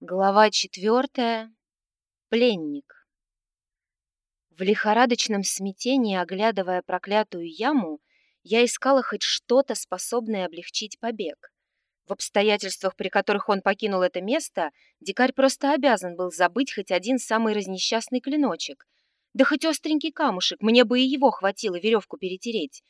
Глава четвертая. Пленник. В лихорадочном смятении, оглядывая проклятую яму, я искала хоть что-то, способное облегчить побег. В обстоятельствах, при которых он покинул это место, дикарь просто обязан был забыть хоть один самый разнесчастный клиночек. Да хоть остренький камушек, мне бы и его хватило веревку перетереть.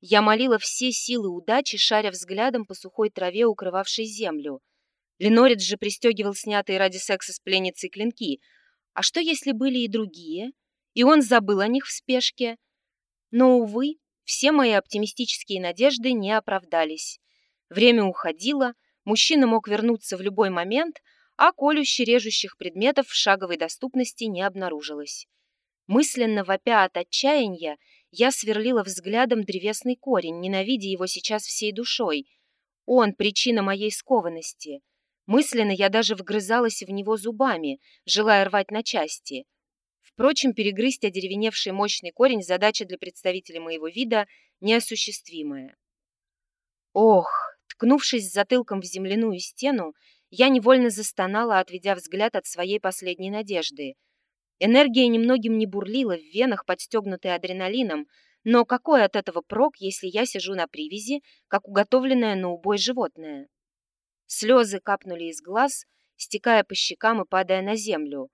Я молила все силы удачи, шаря взглядом по сухой траве, укрывавшей землю — Ленорец же пристегивал снятые ради секса с пленницей клинки. А что, если были и другие? И он забыл о них в спешке? Но, увы, все мои оптимистические надежды не оправдались. Время уходило, мужчина мог вернуться в любой момент, а колюще-режущих предметов в шаговой доступности не обнаружилось. Мысленно вопя от отчаяния, я сверлила взглядом древесный корень, ненавидя его сейчас всей душой. Он — причина моей скованности — Мысленно я даже вгрызалась в него зубами, желая рвать на части. Впрочем, перегрызть одеревеневший мощный корень – задача для представителей моего вида неосуществимая. Ох, ткнувшись затылком в земляную стену, я невольно застонала, отведя взгляд от своей последней надежды. Энергия немногим не бурлила в венах, подстегнутой адреналином, но какой от этого прок, если я сижу на привязи, как уготовленное на убой животное? Слезы капнули из глаз, стекая по щекам и падая на землю.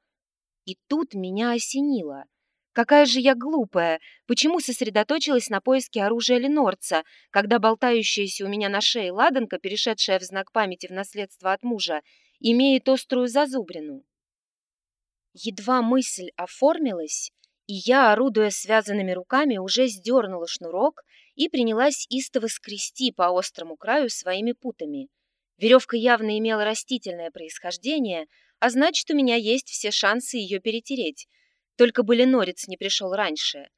И тут меня осенило. Какая же я глупая! Почему сосредоточилась на поиске оружия Ленорца, когда болтающаяся у меня на шее ладанка, перешедшая в знак памяти в наследство от мужа, имеет острую зазубрину? Едва мысль оформилась, и я, орудуя связанными руками, уже сдернула шнурок и принялась истово скрести по острому краю своими путами — Веревка явно имела растительное происхождение, а значит, у меня есть все шансы ее перетереть. Только бы Ленорец не пришел раньше.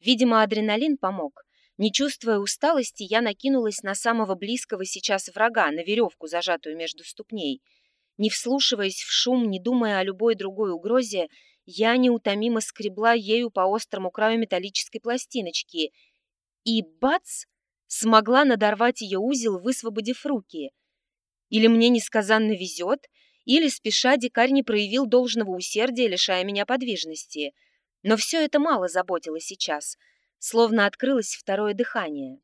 Видимо, адреналин помог. Не чувствуя усталости, я накинулась на самого близкого сейчас врага, на веревку, зажатую между ступней. Не вслушиваясь в шум, не думая о любой другой угрозе, я неутомимо скребла ею по острому краю металлической пластиночки. И, бац, смогла надорвать ее узел, высвободив руки — или мне несказанно везет, или, спеша, дикарь не проявил должного усердия, лишая меня подвижности. Но все это мало заботило сейчас, словно открылось второе дыхание.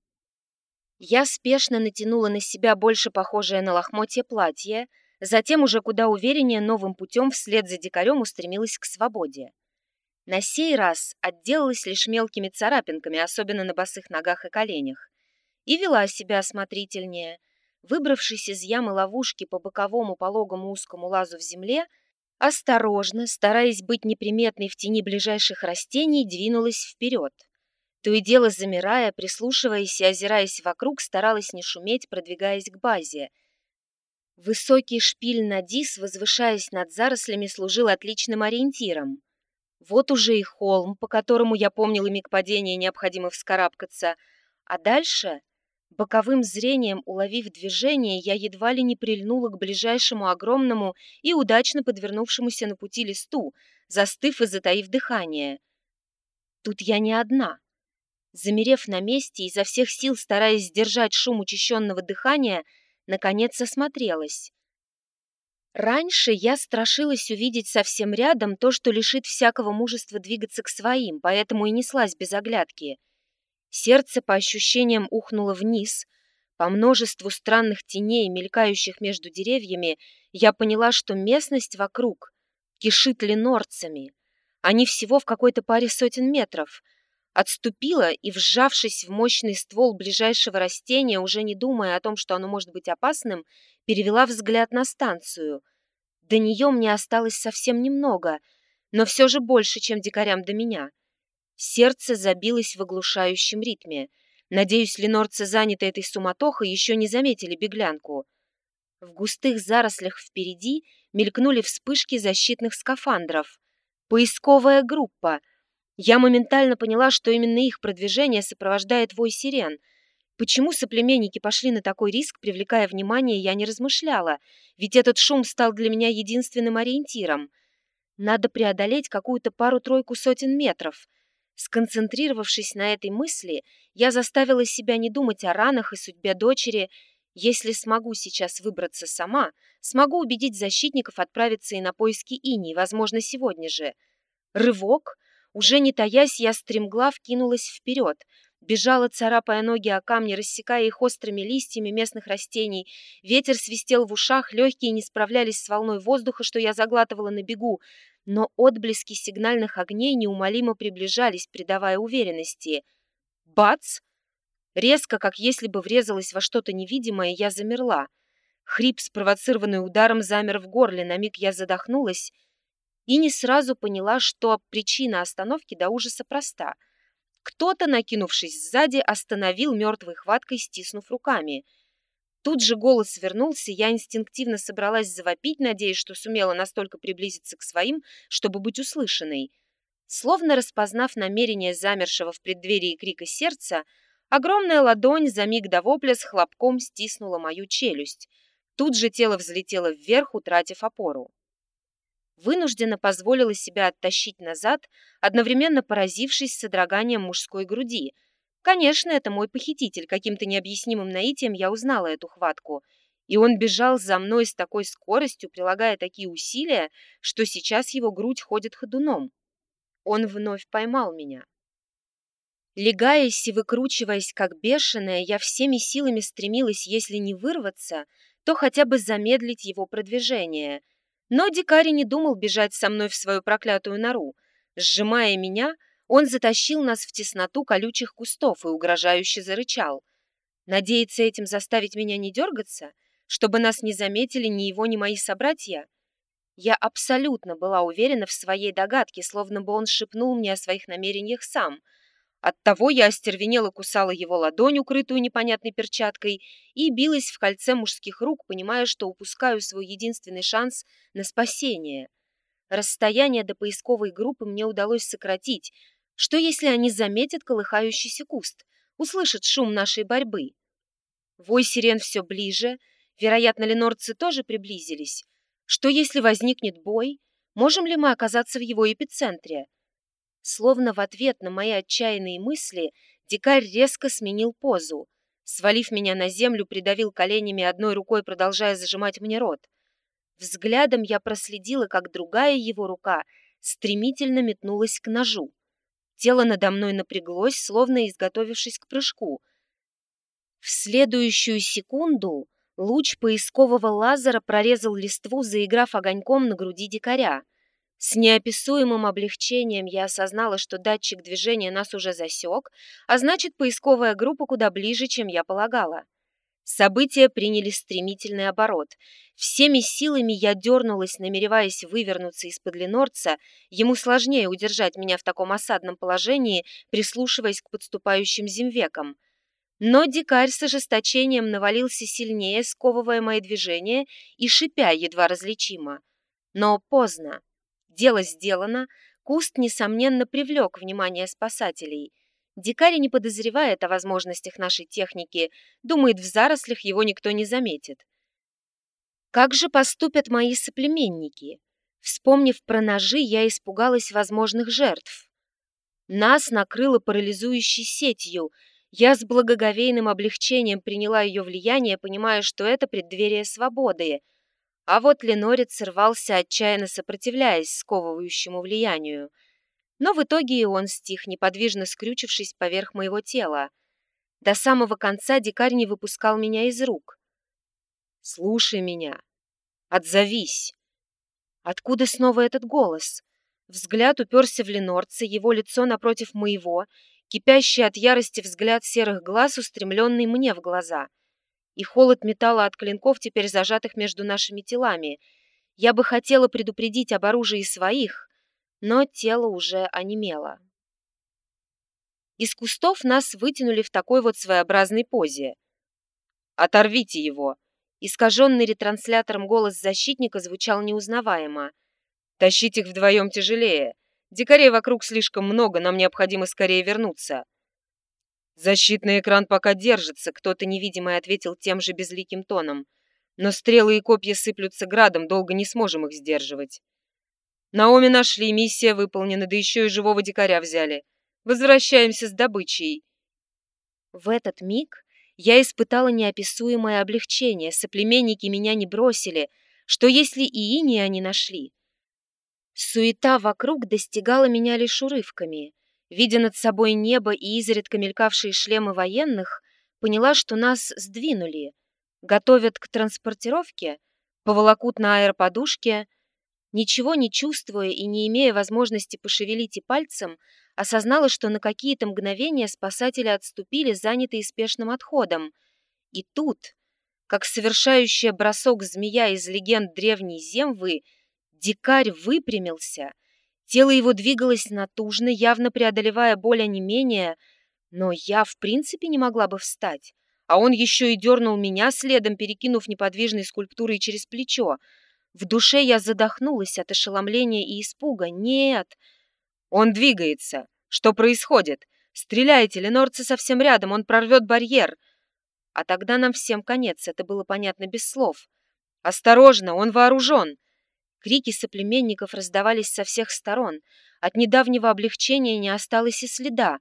Я спешно натянула на себя больше похожее на лохмотье платье, затем уже куда увереннее новым путем вслед за дикарем устремилась к свободе. На сей раз отделалась лишь мелкими царапинками, особенно на босых ногах и коленях, и вела себя осмотрительнее – Выбравшись из ямы ловушки по боковому пологому узкому лазу в земле, осторожно, стараясь быть неприметной в тени ближайших растений, двинулась вперед. То и дело замирая, прислушиваясь и озираясь вокруг, старалась не шуметь, продвигаясь к базе. Высокий шпиль Надис, возвышаясь над зарослями, служил отличным ориентиром. Вот уже и холм, по которому я помнила миг падения, необходимо вскарабкаться, а дальше Боковым зрением уловив движение, я едва ли не прильнула к ближайшему огромному и удачно подвернувшемуся на пути листу, застыв и затаив дыхание. Тут я не одна. Замерев на месте, изо всех сил стараясь сдержать шум учащенного дыхания, наконец осмотрелась. Раньше я страшилась увидеть совсем рядом то, что лишит всякого мужества двигаться к своим, поэтому и неслась без оглядки — Сердце по ощущениям ухнуло вниз. По множеству странных теней, мелькающих между деревьями, я поняла, что местность вокруг кишит ленорцами. Они всего в какой-то паре сотен метров. Отступила и, вжавшись в мощный ствол ближайшего растения, уже не думая о том, что оно может быть опасным, перевела взгляд на станцию. До нее мне осталось совсем немного, но все же больше, чем дикарям до меня. Сердце забилось в оглушающем ритме. Надеюсь, ленорцы, заняты этой суматохой, еще не заметили беглянку. В густых зарослях впереди мелькнули вспышки защитных скафандров. Поисковая группа. Я моментально поняла, что именно их продвижение сопровождает вой сирен. Почему соплеменники пошли на такой риск, привлекая внимание, я не размышляла, ведь этот шум стал для меня единственным ориентиром. Надо преодолеть какую-то пару-тройку сотен метров — Сконцентрировавшись на этой мысли, я заставила себя не думать о ранах и судьбе дочери. Если смогу сейчас выбраться сама, смогу убедить защитников отправиться и на поиски Инии, возможно, сегодня же. Рывок. Уже не таясь, я стремглав кинулась вперед. Бежала, царапая ноги о камни, рассекая их острыми листьями местных растений. Ветер свистел в ушах, легкие не справлялись с волной воздуха, что я заглатывала на бегу. Но отблески сигнальных огней неумолимо приближались, придавая уверенности. Бац! Резко, как если бы врезалась во что-то невидимое, я замерла. Хрип, спровоцированный ударом, замер в горле. На миг я задохнулась и не сразу поняла, что причина остановки до ужаса проста. Кто-то, накинувшись сзади, остановил мертвой хваткой, стиснув руками. Тут же голос вернулся, я инстинктивно собралась завопить, надеясь, что сумела настолько приблизиться к своим, чтобы быть услышанной. Словно распознав намерение замершего в преддверии крика сердца, огромная ладонь за миг до вопля с хлопком стиснула мою челюсть. Тут же тело взлетело вверх, утратив опору вынужденно позволила себя оттащить назад, одновременно поразившись содроганием мужской груди. Конечно, это мой похититель, каким-то необъяснимым наитием я узнала эту хватку. И он бежал за мной с такой скоростью, прилагая такие усилия, что сейчас его грудь ходит ходуном. Он вновь поймал меня. Легаясь и выкручиваясь, как бешеная, я всеми силами стремилась, если не вырваться, то хотя бы замедлить его продвижение — но дикарь не думал бежать со мной в свою проклятую нору. Сжимая меня, он затащил нас в тесноту колючих кустов и угрожающе зарычал. Надеется этим заставить меня не дергаться, чтобы нас не заметили ни его, ни мои собратья? Я абсолютно была уверена в своей догадке, словно бы он шепнул мне о своих намерениях сам — Оттого я остервенела кусала его ладонь, укрытую непонятной перчаткой, и билась в кольце мужских рук, понимая, что упускаю свой единственный шанс на спасение. Расстояние до поисковой группы мне удалось сократить. Что, если они заметят колыхающийся куст, услышат шум нашей борьбы? Вой сирен все ближе, вероятно, ленорцы тоже приблизились. Что, если возникнет бой? Можем ли мы оказаться в его эпицентре? Словно в ответ на мои отчаянные мысли, дикарь резко сменил позу. Свалив меня на землю, придавил коленями одной рукой, продолжая зажимать мне рот. Взглядом я проследила, как другая его рука стремительно метнулась к ножу. Тело надо мной напряглось, словно изготовившись к прыжку. В следующую секунду луч поискового лазера прорезал листву, заиграв огоньком на груди дикаря. С неописуемым облегчением я осознала, что датчик движения нас уже засек, а значит, поисковая группа куда ближе, чем я полагала. События приняли стремительный оборот. Всеми силами я дернулась, намереваясь вывернуться из-под Ленорца. Ему сложнее удержать меня в таком осадном положении, прислушиваясь к подступающим зимвекам. Но дикарь с ожесточением навалился сильнее, сковывая мои движения и шипя едва различимо. Но поздно. Дело сделано, куст, несомненно, привлек внимание спасателей. Дикарь не подозревает о возможностях нашей техники, думает, в зарослях его никто не заметит. Как же поступят мои соплеменники? Вспомнив про ножи, я испугалась возможных жертв. Нас накрыло парализующей сетью. Я с благоговейным облегчением приняла ее влияние, понимая, что это преддверие свободы — а вот Ленорец сорвался, отчаянно сопротивляясь сковывающему влиянию. Но в итоге и он стих, неподвижно скрючившись поверх моего тела. До самого конца дикарь не выпускал меня из рук. «Слушай меня. Отзовись!» Откуда снова этот голос? Взгляд уперся в Ленорца, его лицо напротив моего, кипящий от ярости взгляд серых глаз, устремленный мне в глаза — и холод металла от клинков, теперь зажатых между нашими телами. Я бы хотела предупредить об оружии своих, но тело уже онемело. Из кустов нас вытянули в такой вот своеобразной позе. «Оторвите его!» Искаженный ретранслятором голос защитника звучал неузнаваемо. «Тащить их вдвоем тяжелее. Дикарей вокруг слишком много, нам необходимо скорее вернуться». «Защитный экран пока держится», — кто-то невидимый ответил тем же безликим тоном. «Но стрелы и копья сыплются градом, долго не сможем их сдерживать». «Наоми нашли, миссия выполнена, да еще и живого дикаря взяли. Возвращаемся с добычей». В этот миг я испытала неописуемое облегчение, соплеменники меня не бросили, что если и ини они нашли? Суета вокруг достигала меня лишь урывками. Видя над собой небо и изредка мелькавшие шлемы военных, поняла, что нас сдвинули. Готовят к транспортировке, поволокут на аэроподушке. Ничего не чувствуя и не имея возможности пошевелить и пальцем, осознала, что на какие-то мгновения спасатели отступили, занятые спешным отходом. И тут, как совершающая бросок змея из легенд древней Земвы, дикарь выпрямился. Тело его двигалось натужно, явно преодолевая боль онемения, но я в принципе не могла бы встать. А он еще и дернул меня следом, перекинув неподвижной скульптурой через плечо. В душе я задохнулась от ошеломления и испуга. «Нет!» Он двигается. Что происходит? Стреляйте, ленорцы совсем рядом, он прорвет барьер. А тогда нам всем конец, это было понятно без слов. Осторожно, он вооружен. Крики соплеменников раздавались со всех сторон. От недавнего облегчения не осталось и следа.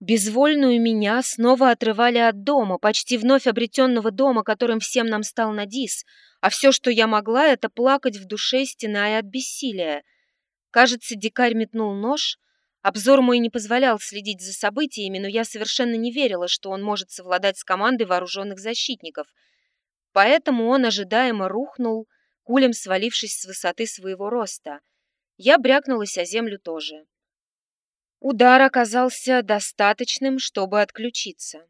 Безвольную меня снова отрывали от дома, почти вновь обретенного дома, которым всем нам стал Надис, а все, что я могла, это плакать в душе, стеная от бессилия. Кажется, дикарь метнул нож. Обзор мой не позволял следить за событиями, но я совершенно не верила, что он может совладать с командой вооруженных защитников. Поэтому он ожидаемо рухнул, кулем свалившись с высоты своего роста. Я брякнулась о землю тоже. Удар оказался достаточным, чтобы отключиться.